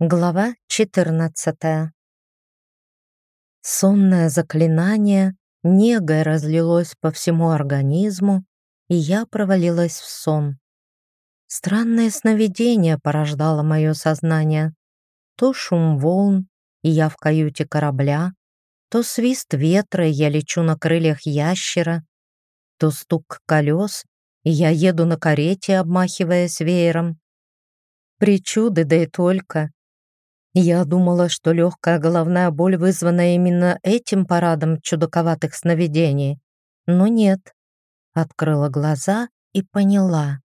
Глава 14 Сонное заклинание негой разлилось по всему организму, и я провалилась в сон. Странное сновидение порождало мое сознание. То шум волн, и я в каюте корабля, то свист ветра, и я лечу на крыльях ящера, то стук колес, и я еду на карете, обмахиваясь веером. Причуды, да и только. Я думала, что легкая головная боль вызвана именно этим парадом чудаковатых сновидений. Но нет. Открыла глаза и поняла.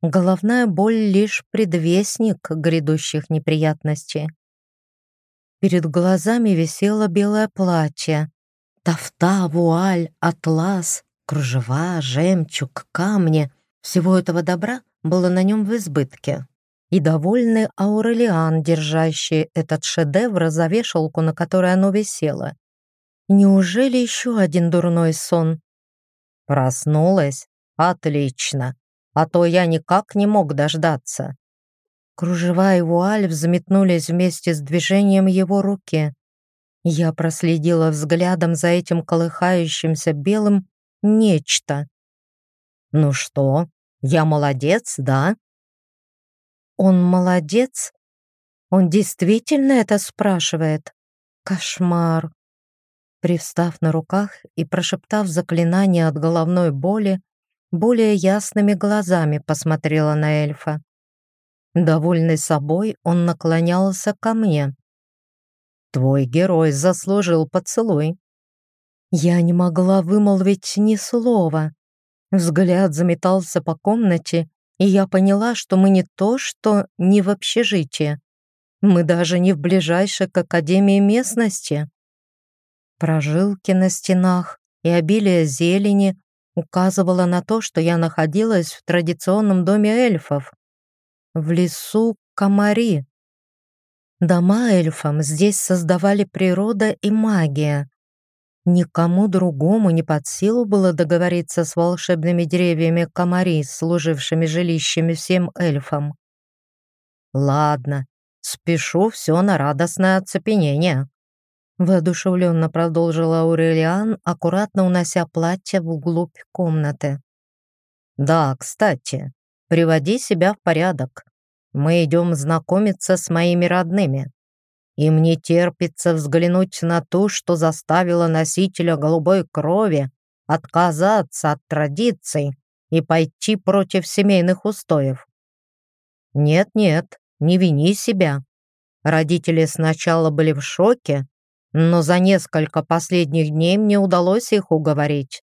Головная боль — лишь предвестник грядущих неприятностей. Перед глазами висело белое платье. Тафта, вуаль, атлас, кружева, жемчуг, камни. Всего этого добра было на нем в избытке и довольный Аурелиан, держащий этот шедевр за вешалку, на которой оно висело. Неужели еще один дурной сон? Проснулась? Отлично. А то я никак не мог дождаться. Кружева и вуаль взметнулись вместе с движением его руки. Я проследила взглядом за этим колыхающимся белым нечто. «Ну что, я молодец, да?» Он молодец? Он действительно это спрашивает? Кошмар. Привстав на руках и прошептав заклинание от головной боли, более ясными глазами посмотрела на эльфа. Довольный собой, он наклонялся ко мне. «Твой герой заслужил поцелуй». Я не могла вымолвить ни слова. Взгляд заметался по комнате, и я поняла, что мы не то, что не в общежитии. Мы даже не в ближайшей к академии местности. Прожилки на стенах и обилие зелени указывало на то, что я находилась в традиционном доме эльфов. В лесу Камари. Дома эльфам здесь создавали природа и магия. Никому другому не под силу было договориться с волшебными деревьями комари, служившими жилищами всем эльфам. «Ладно, спешу все на радостное оцепенение», воодушевленно продолжила Аурелиан, аккуратно унося платье вглубь комнаты. «Да, кстати, приводи себя в порядок. Мы идем знакомиться с моими родными. Им не терпится взглянуть на то, что заставило носителя голубой крови отказаться от традиций и пойти против семейных устоев. Нет-нет, не вини себя. Родители сначала были в шоке, но за несколько последних дней мне удалось их уговорить.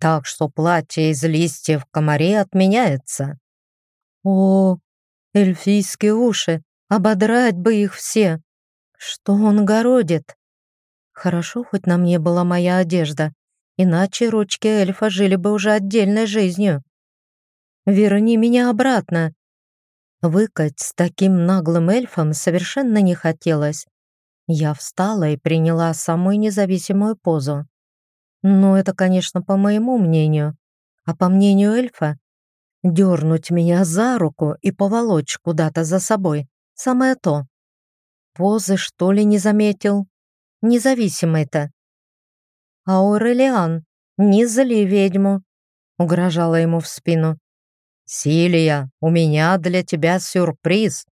Так что платье из листьев комаре отменяется. О, эльфийские уши, ободрать бы их все. Что он городит? Хорошо, хоть на мне была моя одежда, иначе ручки эльфа жили бы уже отдельной жизнью. Верни меня обратно. Выкать с таким наглым эльфом совершенно не хотелось. Я встала и приняла самую независимую позу. Ну, это, конечно, по моему мнению. А по мнению эльфа, дернуть меня за руку и поволочь куда-то за собой — самое то. Позы, что ли, не заметил? Независимый-то. «Аурелиан, не зли ведьму», — угрожала ему в спину. «Силия, у меня для тебя сюрприз».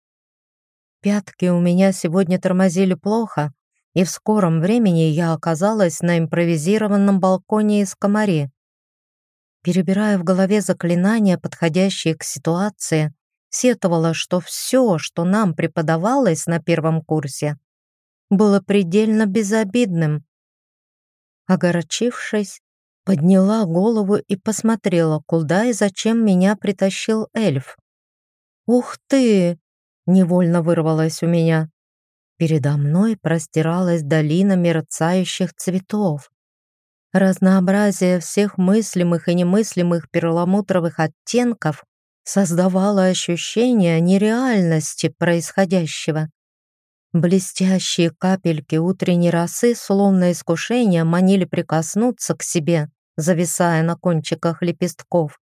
Пятки у меня сегодня тормозили плохо, и в скором времени я оказалась на импровизированном балконе из комари. Перебирая в голове заклинания, подходящие к ситуации, сетовала, что все, что нам преподавалось на первом курсе, было предельно безобидным. Огорчившись, подняла голову и посмотрела, куда и зачем меня притащил эльф. «Ух ты!» — невольно вырвалось у меня. Передо мной простиралась долина мерцающих цветов. Разнообразие всех мыслимых и немыслимых перламутровых оттенков создавало ощущение нереальности происходящего. Блестящие капельки утренней росы, словно искушение, манили прикоснуться к себе, зависая на кончиках лепестков.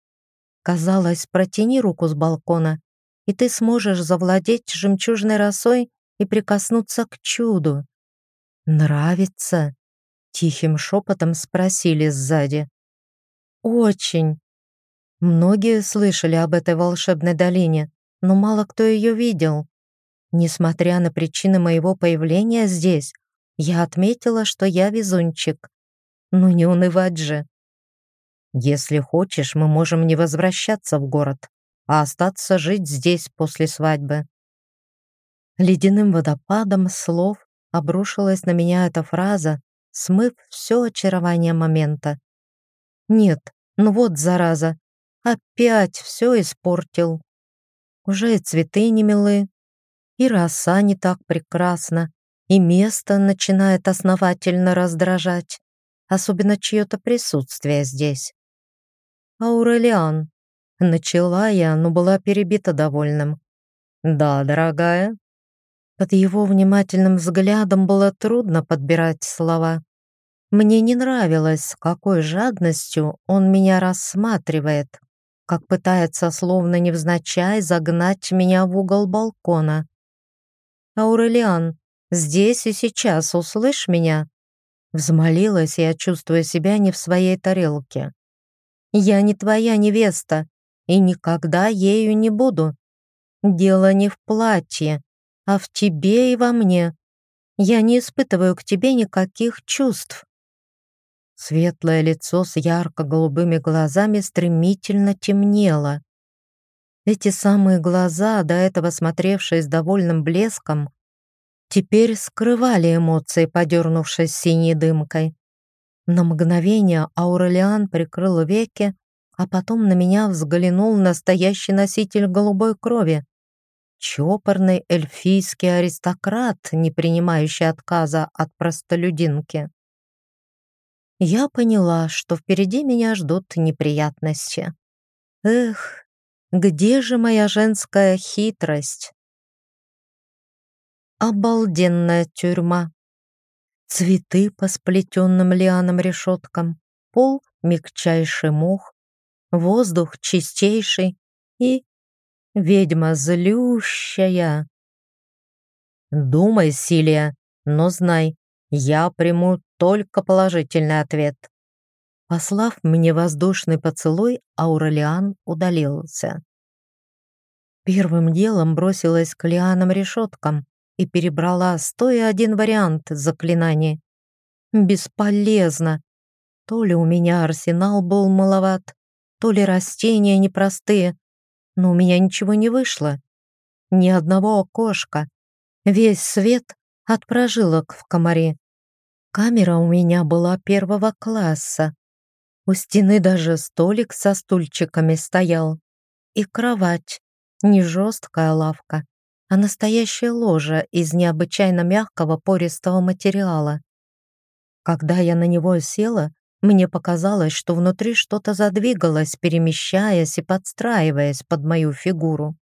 Казалось, протяни руку с балкона, и ты сможешь завладеть жемчужной росой и прикоснуться к чуду. «Нравится?» — тихим шепотом спросили сзади. «Очень». Многие слышали об этой волшебной долине, но мало кто ее видел. Несмотря на причины моего появления здесь, я отметила, что я везунчик. Ну не унывать же. Если хочешь, мы можем не возвращаться в город, а остаться жить здесь после свадьбы. Ледяным водопадом слов обрушилась на меня эта фраза, смыв все очарование момента. Нет, ну вот зараза, опять все испортил. Уже и цветы не милы, и роса не так прекрасна, и место начинает основательно раздражать, особенно чье-то присутствие здесь. «Аурелиан», — начала я, но была перебита довольным. «Да, дорогая». Под его внимательным взглядом было трудно подбирать слова. Мне не нравилось, с какой жадностью он меня рассматривает, как пытается словно невзначай загнать меня в угол балкона. «Аурелиан, здесь и сейчас услышь меня!» Взмолилась я, чувствуя себя не в своей тарелке. «Я не твоя невеста и никогда ею не буду. Дело не в платье, а в тебе и во мне. Я не испытываю к тебе никаких чувств». Светлое лицо с ярко-голубыми глазами стремительно темнело. Эти самые глаза, до этого смотревшие с довольным блеском, теперь скрывали эмоции, подернувшись синей дымкой. На мгновение Аурелиан прикрыл веки, а потом на меня взглянул настоящий носитель голубой крови. Чопорный эльфийский аристократ, не принимающий отказа от простолюдинки. Я поняла, что впереди меня ждут неприятности. Эх, где же моя женская хитрость? Обалденная тюрьма. Цветы по сплетенным лианам решеткам, пол — мягчайший мух, воздух чистейший и ведьма злющая. Думай, Силия, но знай, я приму только положительный ответ. Послав мне воздушный поцелуй, Аурелиан удалился. Первым делом бросилась к лианам-решеткам и перебрала сто и один вариант заклинаний. Бесполезно. То ли у меня арсенал был маловат, то ли растения непростые, но у меня ничего не вышло. Ни одного окошка. Весь свет от прожилок в комаре. Камера у меня была первого класса, у стены даже столик со стульчиками стоял. И кровать. Не жесткая лавка, а настоящая ложа из необычайно мягкого пористого материала. Когда я на него села, мне показалось, что внутри что-то задвигалось, перемещаясь и подстраиваясь под мою фигуру.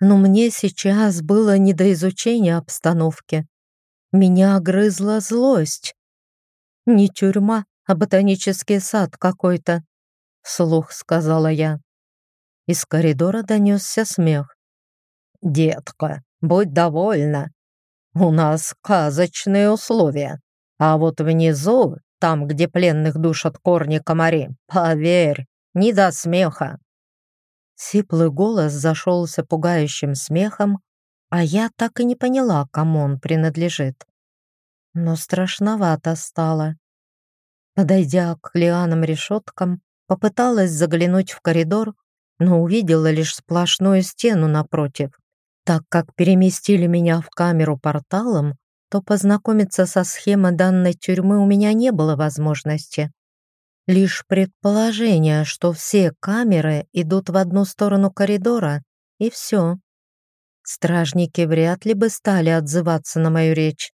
Но мне сейчас было не до изучения обстановки. Меня огрызла злость. Не тюрьма, а ботанический сад какой-то», — вслух сказала я. Из коридора донесся смех. «Детка, будь довольна. У нас сказочные условия. А вот внизу, там, где пленных душат корни комари, поверь, не до смеха». Сиплый голос зашелся пугающим смехом, а я так и не поняла, кому он принадлежит. Но страшновато стало. Подойдя к лианам решеткам, попыталась заглянуть в коридор, но увидела лишь сплошную стену напротив. Так как переместили меня в камеру порталом, то познакомиться со схемой данной тюрьмы у меня не было возможности. Лишь предположение, что все камеры идут в одну сторону коридора, и все. Стражники вряд ли бы стали отзываться на мою речь.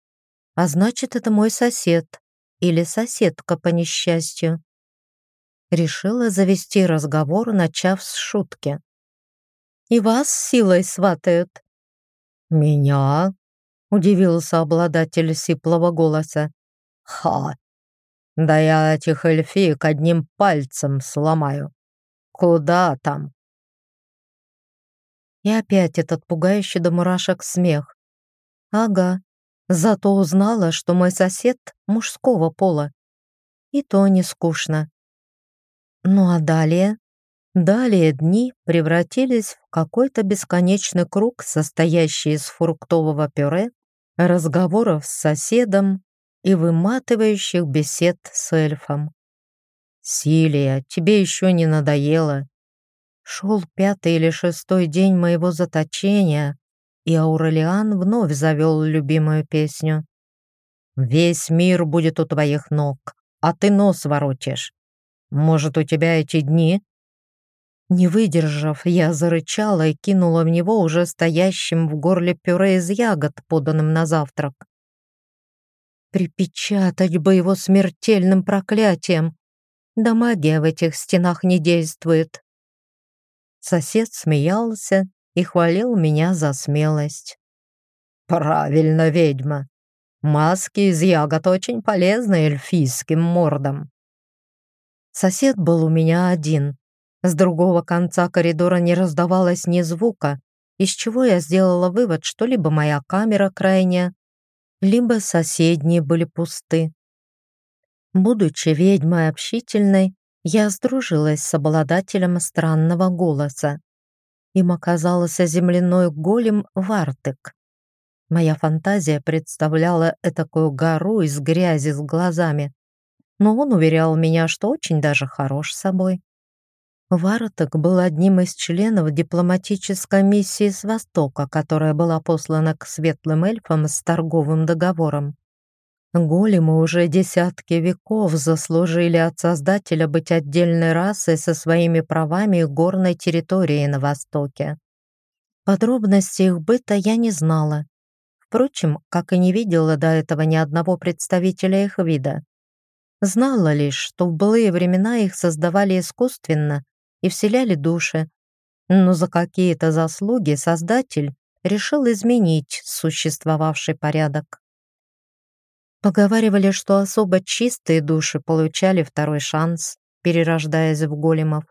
А значит, это мой сосед, или соседка по несчастью. Решила завести разговор, начав с шутки. «И вас силой сватают?» «Меня?» — удивился обладатель сиплого голоса. «Ха! Да я этих эльфиек одним пальцем сломаю. Куда там?» И опять этот пугающий до мурашек смех. Ага, зато узнала, что мой сосед мужского пола. И то не скучно. Ну а далее? Далее дни превратились в какой-то бесконечный круг, состоящий из фруктового пюре, разговоров с соседом и выматывающих бесед с эльфом. «Силия, тебе еще не надоело?» Шел пятый или шестой день моего заточения, и Аурелиан вновь завел любимую песню. «Весь мир будет у твоих ног, а ты нос воротишь. Может, у тебя эти дни?» Не выдержав, я зарычала и кинула в него уже стоящим в горле пюре из ягод, поданным на завтрак. Припечатать бы его смертельным проклятием. Да магия в этих стенах не действует. Сосед смеялся и хвалил меня за смелость. «Правильно, ведьма. Маски из ягод очень полезны эльфийским мордам». Сосед был у меня один. С другого конца коридора не раздавалось ни звука, из чего я сделала вывод, что либо моя камера крайняя, либо соседние были пусты. Будучи ведьмой общительной, я сдружилась с обладателем странного голоса. Им оказался земляной голем Вартек. Моя фантазия представляла этакую гору из грязи с глазами, но он уверял меня, что очень даже хорош собой. Вартек был одним из членов дипломатической миссии с Востока, которая была послана к светлым эльфам с торговым договором. Големы уже десятки веков заслужили от Создателя быть отдельной расой со своими правами и горной территорией на Востоке. Подробности их быта я не знала. Впрочем, как и не видела до этого ни одного представителя их вида. Знала лишь, что в былые времена их создавали искусственно и вселяли души, но за какие-то заслуги Создатель решил изменить существовавший порядок. Поговаривали, что особо чистые души получали второй шанс, перерождаясь в големов.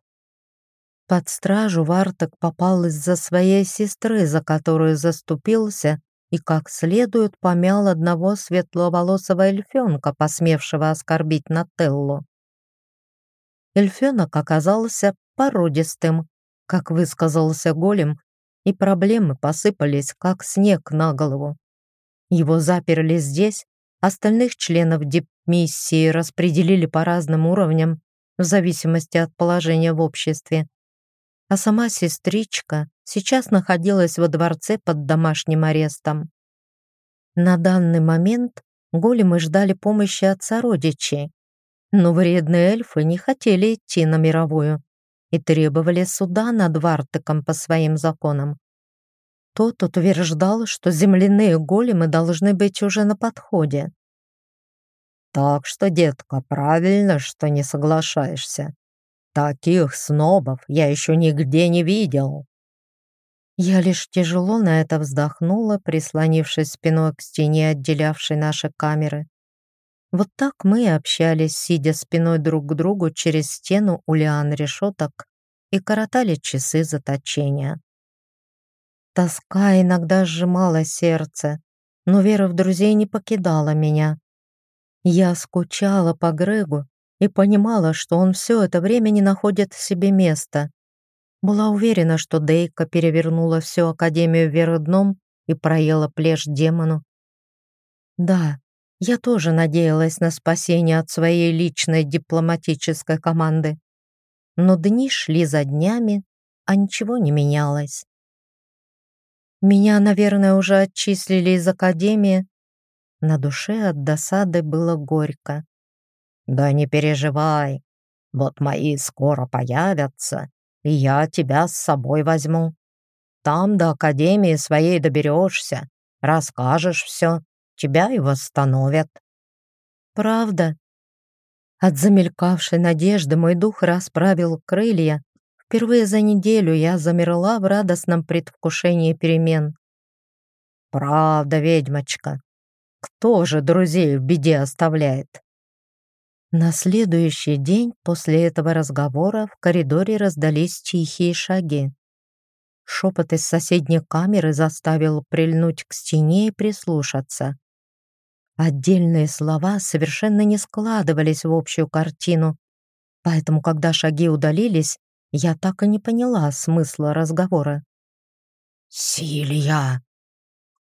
Под стражу Варток попал из-за своей сестры, за которую заступился и как следует помял одного светловолосого эльфенка, посмевшего оскорбить Нателлу. Эльфенок оказался породистым, как высказался голем, и проблемы посыпались, как снег на голову. Его заперли здесь, Остальных членов дипмиссии распределили по разным уровням в зависимости от положения в обществе. А сама сестричка сейчас находилась во дворце под домашним арестом. На данный момент големы ждали помощи от сородичей, но вредные эльфы не хотели идти на мировую и требовали суда над Вартыком по своим законам. Тот утверждал, что земляные големы должны быть уже на подходе. «Так что, детка, правильно, что не соглашаешься. Таких снобов я еще нигде не видел». Я лишь тяжело на это вздохнула, прислонившись спиной к стене, отделявшей наши камеры. Вот так мы и общались, сидя спиной друг к другу через стену у лиан решеток и коротали часы заточения. Тоска иногда сжимала сердце, но вера в друзей не покидала меня. Я скучала по Грегу и понимала, что он все это время не находит себе места. Была уверена, что Дейка перевернула всю Академию вверх дном и проела плешь демону. Да, я тоже надеялась на спасение от своей личной дипломатической команды. Но дни шли за днями, а ничего не менялось. Меня, наверное, уже отчислили из академии. На душе от досады было горько. «Да не переживай, вот мои скоро появятся, и я тебя с собой возьму. Там до академии своей доберешься, расскажешь все, тебя и восстановят». «Правда?» От замелькавшей надежды мой дух расправил крылья Впервые за неделю я замерла в радостном предвкушении перемен. «Правда, ведьмочка, кто же друзей в беде оставляет?» На следующий день после этого разговора в коридоре раздались тихие шаги. Шепот из соседней камеры заставил прильнуть к стене и прислушаться. Отдельные слова совершенно не складывались в общую картину, поэтому, когда шаги удалились, я так и не поняла смысла разговора. «Силья!»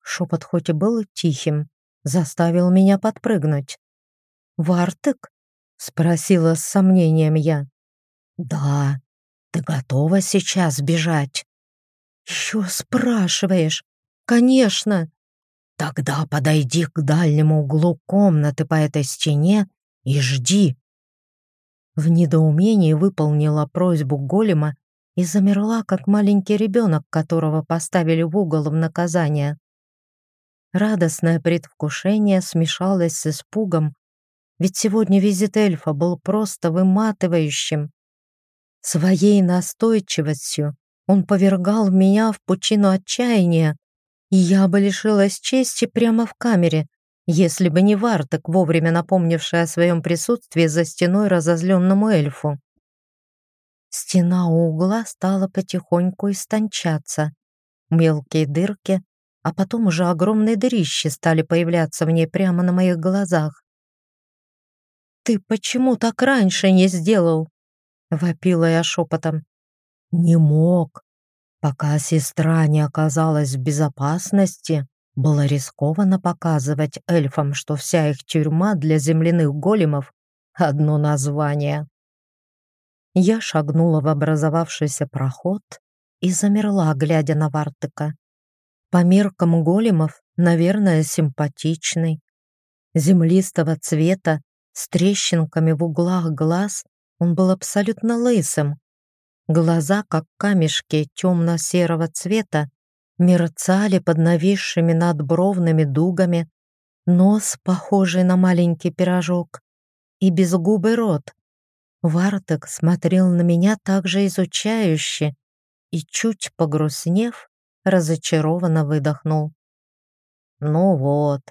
Шепот хоть и был тихим, заставил меня подпрыгнуть. «Вартык?» — спросила с сомнением я. «Да, ты готова сейчас бежать?» «Еще спрашиваешь?» «Конечно!» «Тогда подойди к дальнему углу комнаты по этой стене и жди». В недоумении выполнила просьбу голема и замерла, как маленький ребенок, которого поставили в угол в наказание. Радостное предвкушение смешалось с испугом, ведь сегодня визит эльфа был просто выматывающим. Своей настойчивостью он повергал меня в пучину отчаяния, я бы лишилась чести прямо в камере, если бы не Варток, вовремя напомнивший о своем присутствии за стеной разозленному эльфу. Стена у угла стала потихоньку истончаться. Мелкие дырки, а потом уже огромные дырищи стали появляться в ней прямо на моих глазах. «Ты почему так раньше не сделал?» — вопила я шепотом. «Не мог. Пока сестра не оказалась в безопасности, было рискованно показывать эльфам, что вся их тюрьма для земляных големов — одно название». Я шагнула в образовавшийся проход и замерла, глядя на Вартыка. По меркам големов, наверное, симпатичный. Землистого цвета, с трещинками в углах глаз, он был абсолютно лысым. Глаза, как камешки темно-серого цвета, мерцали под нависшими над бровными дугами, нос, похожий на маленький пирожок, и безгубый рот. Вартек смотрел на меня также изучающе и, чуть погрустнев, разочарованно выдохнул. «Ну вот,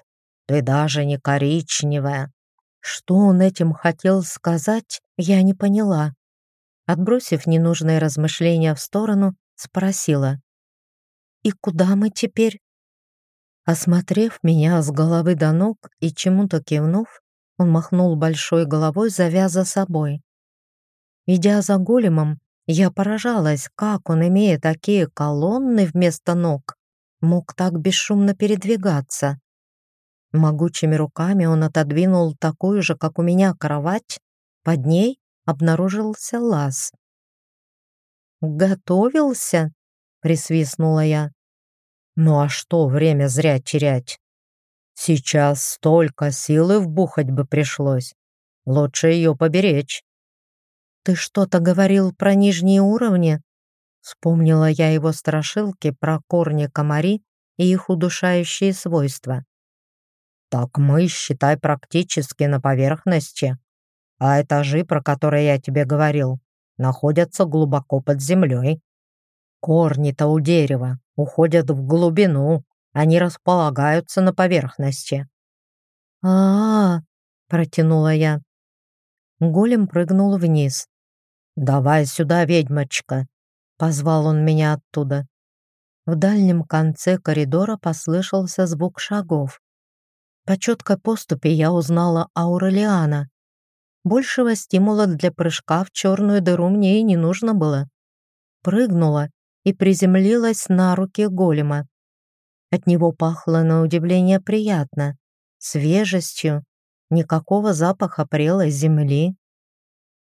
ты даже не коричневая, что он этим хотел сказать, я не поняла. Отбросив ненужные размышления в сторону, спросила. «И куда мы теперь?» Осмотрев меня с головы до ног и чему-то кивнув, он махнул большой головой, завяза собой. Идя за големом, я поражалась, как он, имея такие колонны вместо ног, мог так бесшумно передвигаться. Могучими руками он отодвинул такую же, как у меня, кровать. Под ней обнаружился лаз. «Готовился?» — присвистнула я. «Ну а что время зря терять? Сейчас столько силы вбухать бы пришлось. Лучше ее поберечь». «Ты что-то говорил про нижние уровни?» Вспомнила я его страшилки про корни комари и их удушающие свойства. Так мы, считай, практически на поверхности. А этажи, про которые я тебе говорил, находятся глубоко под землей. Корни-то у дерева уходят в глубину, они располагаются на поверхности. а, -а, -а протянула я. Голем прыгнул вниз. «Давай сюда, ведьмочка!» — позвал он меня оттуда. В дальнем конце коридора послышался звук шагов. По четкой поступе я узнала Аурелиана. Большего стимула для прыжка в черную дыру мне и не нужно было. Прыгнула и приземлилась на руки голема. От него пахло на удивление приятно, свежестью, никакого запаха прелой земли.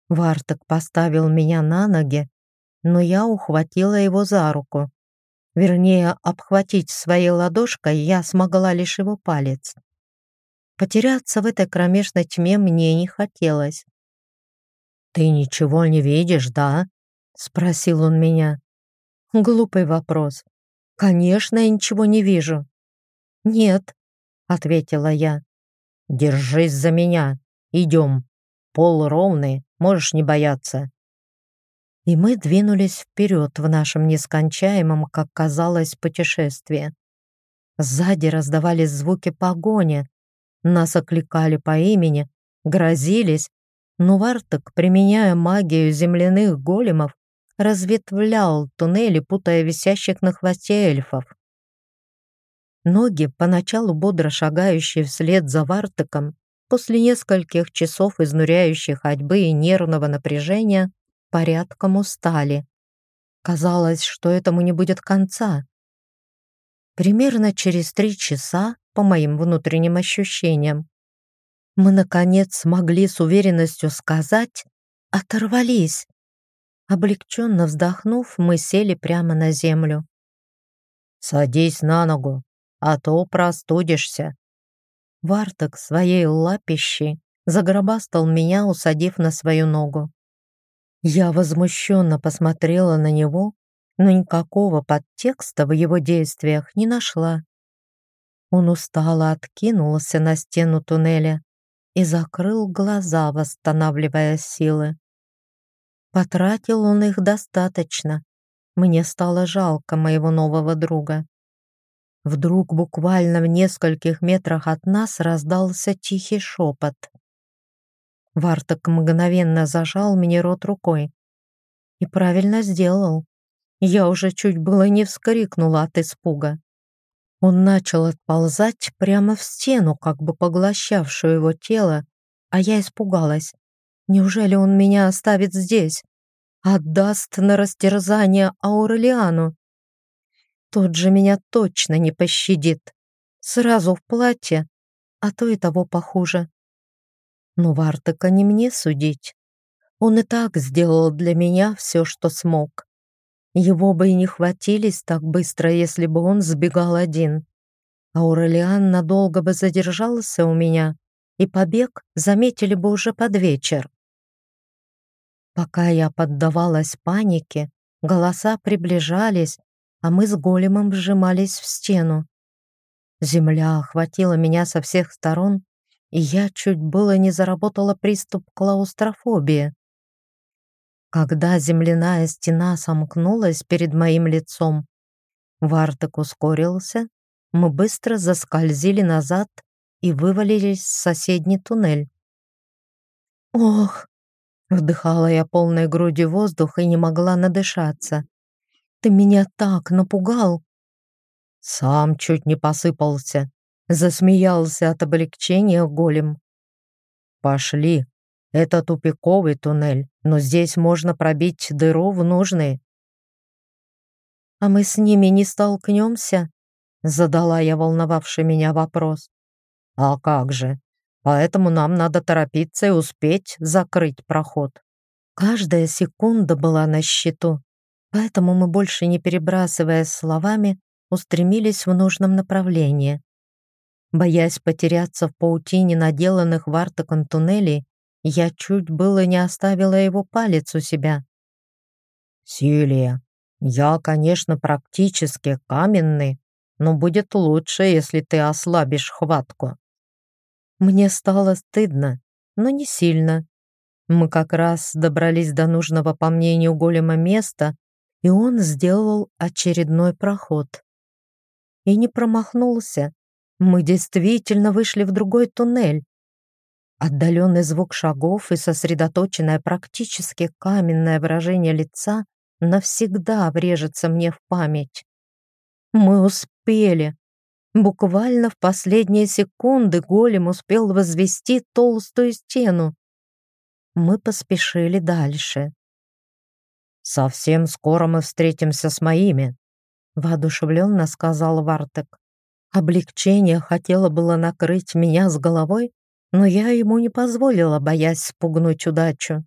Варток поставил меня на ноги, но я ухватила его за руку. Вернее, обхватить своей ладошкой я смогла лишь его палец. Потеряться в этой кромешной тьме мне не хотелось. «Ты ничего не видишь, да?» — спросил он меня. Глупый вопрос. «Конечно, я ничего не вижу». «Нет», — ответила я. «Держись за меня. Идем. Пол ровный, можешь не бояться». И мы двинулись вперед в нашем нескончаемом, как казалось, путешествии. Сзади раздавались звуки погони, нас окликали по имени, грозились, но Варток, применяя магию земляных големов, разветвлял туннели, путая висящих на хвосте эльфов. Ноги, поначалу бодро шагающие вслед за Вартыком, после нескольких часов изнуряющей ходьбы и нервного напряжения, порядком устали. Казалось, что этому не будет конца. Примерно через три часа, по моим внутренним ощущениям, мы, наконец, смогли с уверенностью сказать «оторвались». Облегченно вздохнув, мы сели прямо на землю. «Садись на ногу, а то простудишься». Варток своей лапищей загробастал меня, усадив на свою ногу. Я возмущенно посмотрела на него, но никакого подтекста в его действиях не нашла. Он устало откинулся на стену туннеля и закрыл глаза, восстанавливая силы. Потратил он их достаточно. Мне стало жалко моего нового друга. Вдруг буквально в нескольких метрах от нас раздался тихий шепот. Варток мгновенно зажал мне рот рукой. И правильно сделал. Я уже чуть было не вскрикнула от испуга. Он начал отползать прямо в стену, как бы поглощавшую его тело, а я испугалась. Неужели он меня оставит здесь? Отдаст на растерзание Аурелиану? Тот же меня точно не пощадит. Сразу в платье, а то и того похуже. Но Вартыка не мне судить. Он и так сделал для меня все, что смог. Его бы и не хватились так быстро, если бы он сбегал один. Аурелиан надолго бы задержался у меня, и побег заметили бы уже под вечер. Пока я поддавалась панике, голоса приближались, а мы с големом вжимались в стену. Земля охватила меня со всех сторон, и я чуть было не заработала приступ клаустрофобии. Когда земляная стена сомкнулась перед моим лицом, Варток ускорился, мы быстро заскользили назад и вывалились в соседний туннель. «Ох!» — вдыхала я полной грудью воздух и не могла надышаться. «Ты меня так напугал!» «Сам чуть не посыпался», — засмеялся от облегчения голем. «Пошли, это тупиковый туннель, но здесь можно пробить дыру в нужный. «А мы с ними не столкнемся?» Задала я волновавший меня вопрос. «А как же? Поэтому нам надо торопиться и успеть закрыть проход». Каждая секунда была на счету, поэтому мы больше не перебрасывая словами, устремились в нужном направлении. Боясь потеряться в паутине наделанных вартоком туннелей, я чуть было не оставила его палец у себя. «Силия, я, конечно, практически каменный, но будет лучше, если ты ослабишь хватку». Мне стало стыдно, но не сильно. Мы как раз добрались до нужного, по мнению голема, места, и он сделал очередной проход. И не промахнулся. Мы действительно вышли в другой туннель, Отдаленный звук шагов и сосредоточенное практически каменное выражение лица навсегда врежется мне в память. Мы успели. Буквально в последние секунды голем успел возвести толстую стену. Мы поспешили дальше. «Совсем скоро мы встретимся с моими», — воодушевленно сказал Вартек. Облегчение хотело было накрыть меня с головой, но я ему не позволила, боясь спугнуть удачу.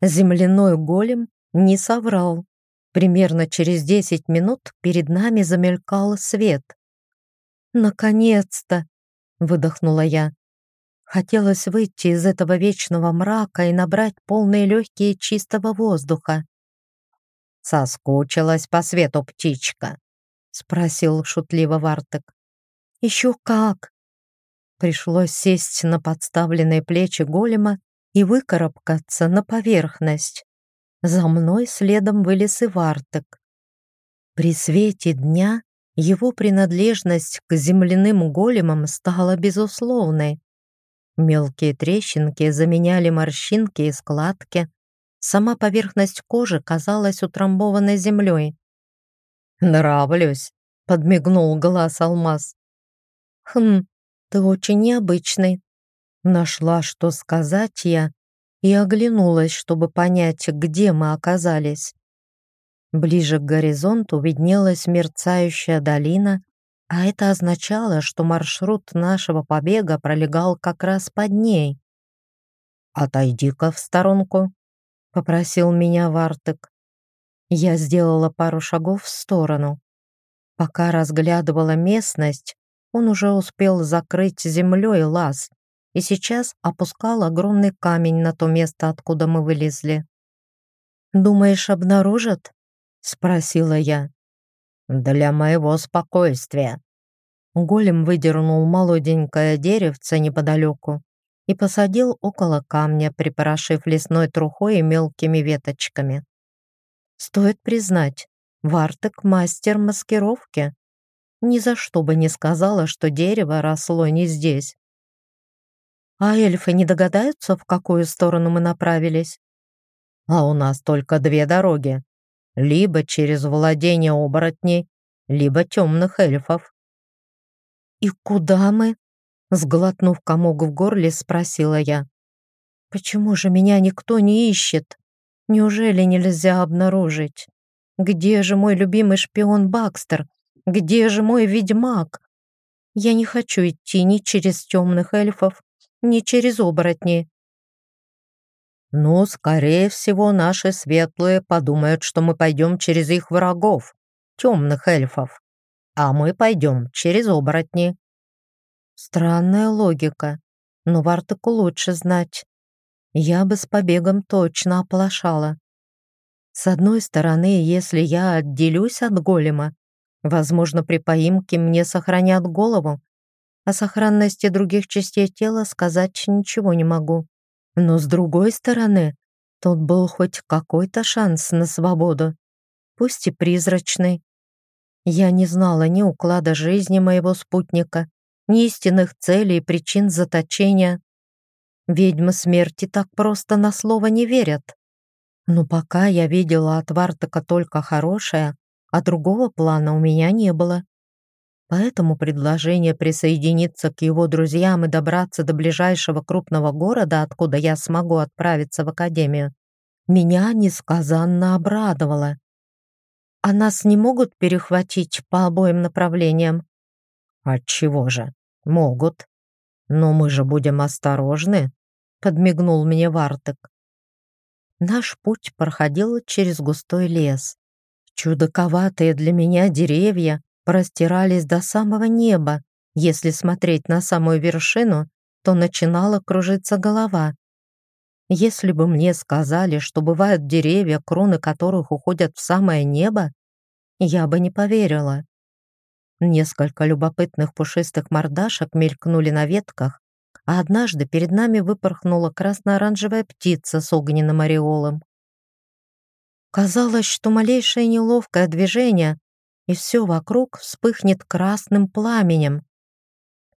Земляной голем не соврал. Примерно через десять минут перед нами замелькал свет. «Наконец-то!» — выдохнула я. Хотелось выйти из этого вечного мрака и набрать полные легкие чистого воздуха. «Соскучилась по свету птичка?» — спросил шутливо Вартек. «Еще как!» Пришлось сесть на подставленные плечи голема и выкарабкаться на поверхность. За мной следом вылез и Вартек. При свете дня его принадлежность к земляным големам стала безусловной. Мелкие трещинки заменяли морщинки и складки, Сама поверхность кожи казалась утрамбованной землей. «Нравлюсь», — подмигнул глаз алмаз. «Хм, ты очень необычный». Нашла, что сказать я, и оглянулась, чтобы понять, где мы оказались. Ближе к горизонту виднелась мерцающая долина, а это означало, что маршрут нашего побега пролегал как раз под ней. «Отойди-ка в сторонку», — попросил меня Вартык. Я сделала пару шагов в сторону. Пока разглядывала местность, он уже успел закрыть землей лаз и сейчас опускал огромный камень на то место, откуда мы вылезли. «Думаешь, обнаружат?» — спросила я. «Для моего спокойствия». Голем выдернул молоденькое деревце неподалеку и посадил около камня, припорошив лесной трухой и мелкими веточками. Стоит признать, Вартек мастер маскировки. Ни за что бы не сказала, что дерево росло не здесь. А эльфы не догадаются, в какую сторону мы направились? А у нас только две дороги. Либо через владение оборотней, либо темных эльфов. «И куда мы?» Сглотнув комок в горле, спросила я. «Почему же меня никто не ищет? Неужели нельзя обнаружить? Где же мой любимый шпион Бакстер? Где же мой ведьмак? Я не хочу идти ни через темных эльфов, ни через оборотни». «Ну, скорее всего, наши светлые подумают, что мы пойдем через их врагов, темных эльфов, а мы пойдем через оборотни», Странная логика, но Вартаку лучше знать. Я бы с побегом точно оплошала. С одной стороны, если я отделюсь от голема, возможно, при поимке мне сохранят голову, о сохранности других частей тела сказать ничего не могу. Но с другой стороны, тут был хоть какой-то шанс на свободу, пусть и призрачный. Я не знала ни уклада жизни моего спутника, ни истинных целей и причин заточения. Ведьмы смерти так просто на слово не верят. Но пока я видела от Вартака только хорошее, а другого плана у меня не было. Поэтому предложение присоединиться к его друзьям и добраться до ближайшего крупного города, откуда я смогу отправиться в академию, меня несказанно обрадовало. А нас не могут перехватить по обоим направлениям? «Отчего же? Могут. Но мы же будем осторожны», — подмигнул мне Вартек. Наш путь проходил через густой лес. Чудаковатые для меня деревья простирались до самого неба. Если смотреть на самую вершину, то начинала кружиться голова. Если бы мне сказали, что бывают деревья, кроны которых уходят в самое небо, я бы не поверила. Несколько любопытных пушистых мордашек мелькнули на ветках, а однажды перед нами выпорхнула красно-оранжевая птица с огненным ореолом. Казалось, что малейшее неловкое движение, и все вокруг вспыхнет красным пламенем.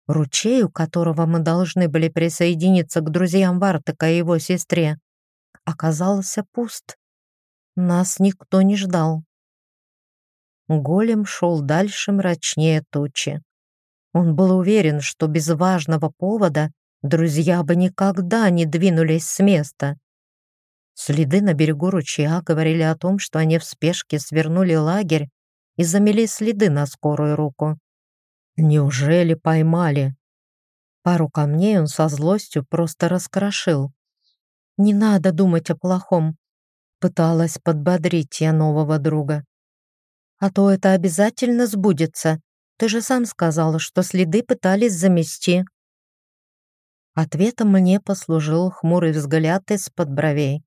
Ручей, у которого мы должны были присоединиться к друзьям Вартека и его сестре, оказался пуст. Нас никто не ждал. Голем шел дальше мрачнее тучи. Он был уверен, что без важного повода друзья бы никогда не двинулись с места. Следы на берегу ручья говорили о том, что они в спешке свернули лагерь и замели следы на скорую руку. Неужели поймали? Пару камней он со злостью просто раскрошил. «Не надо думать о плохом», — пыталась подбодрить я нового друга а то это обязательно сбудется. Ты же сам сказал, что следы пытались замести». Ответом мне послужил хмурый взгляд из-под бровей.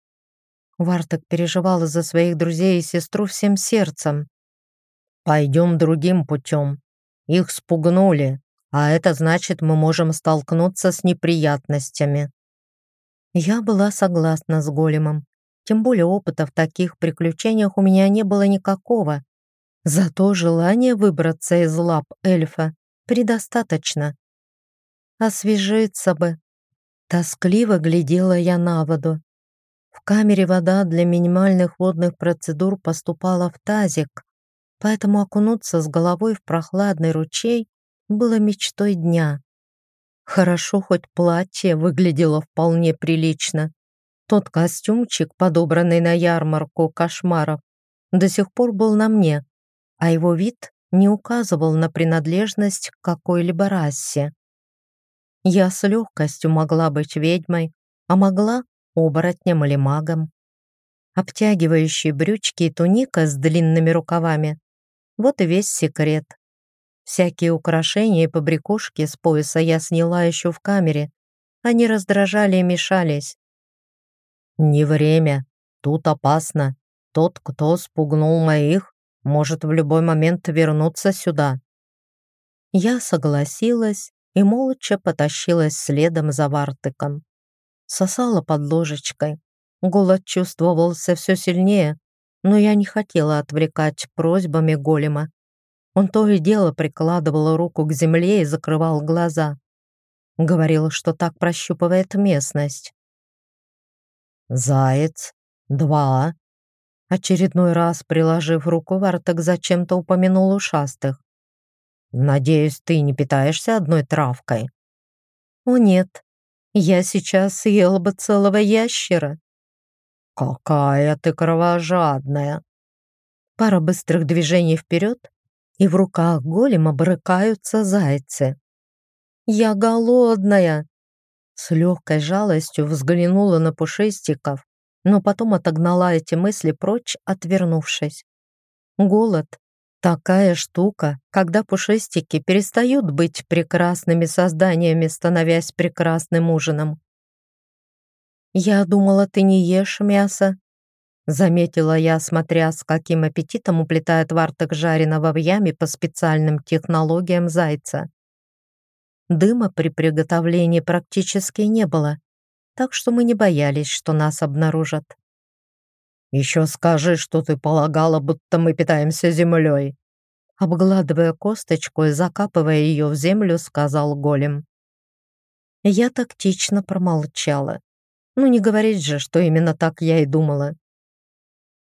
Варток переживал за своих друзей и сестру всем сердцем. «Пойдем другим путем. Их спугнули, а это значит, мы можем столкнуться с неприятностями». Я была согласна с големом. Тем более опыта в таких приключениях у меня не было никакого, Зато желание выбраться из лап эльфа предостаточно. Освежиться бы. Тоскливо глядела я на воду. В камере вода для минимальных водных процедур поступала в тазик, поэтому окунуться с головой в прохладный ручей было мечтой дня. Хорошо, хоть платье выглядело вполне прилично. Тот костюмчик, подобранный на ярмарку кошмаров, до сих пор был на мне, а его вид не указывал на принадлежность к какой-либо расе. Я с легкостью могла быть ведьмой, а могла оборотнем или магом. Обтягивающие брючки и туника с длинными рукавами — вот и весь секрет. Всякие украшения и побрякушки с пояса я сняла еще в камере. Они раздражали и мешались. «Не время. Тут опасно. Тот, кто спугнул моих, может в любой момент вернуться сюда». Я согласилась и молча потащилась следом за Вартыком. Сосала под ложечкой. Голод чувствовался все сильнее, но я не хотела отвлекать просьбами голема. Он то и дело прикладывал руку к земле и закрывал глаза. Говорил, что так прощупывает местность. «Заяц, два». Очередной раз, приложив руку, Варток зачем-то упомянул ушастых. «Надеюсь, ты не питаешься одной травкой?» «О нет, я сейчас съела бы целого ящера». «Какая ты кровожадная!» Пара быстрых движений вперед, и в руках голема брыкаются зайцы. «Я голодная!» С легкой жалостью взглянула на пушистиков, но потом отогнала эти мысли прочь, отвернувшись. Голод — такая штука, когда пушистики перестают быть прекрасными созданиями, становясь прекрасным ужином. «Я думала, ты не ешь мясо», Заметила я, смотря, с каким аппетитом уплетает варток жареного в яме по специальным технологиям зайца. Дыма при приготовлении практически не было, так что мы не боялись, что нас обнаружат. «Еще скажи, что ты полагала, будто мы питаемся землей!» Обгладывая косточку и закапывая ее в землю, сказал голем. Я тактично промолчала. Ну не говорить же, что именно так я и думала.